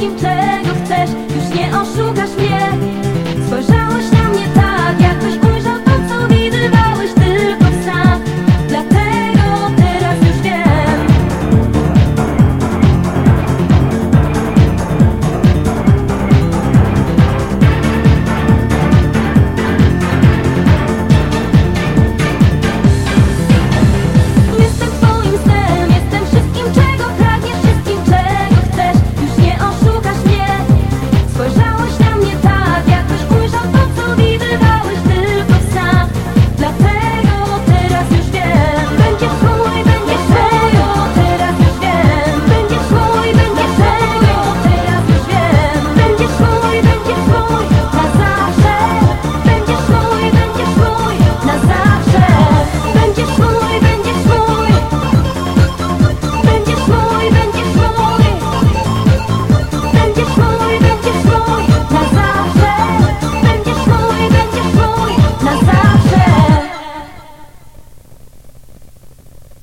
You play.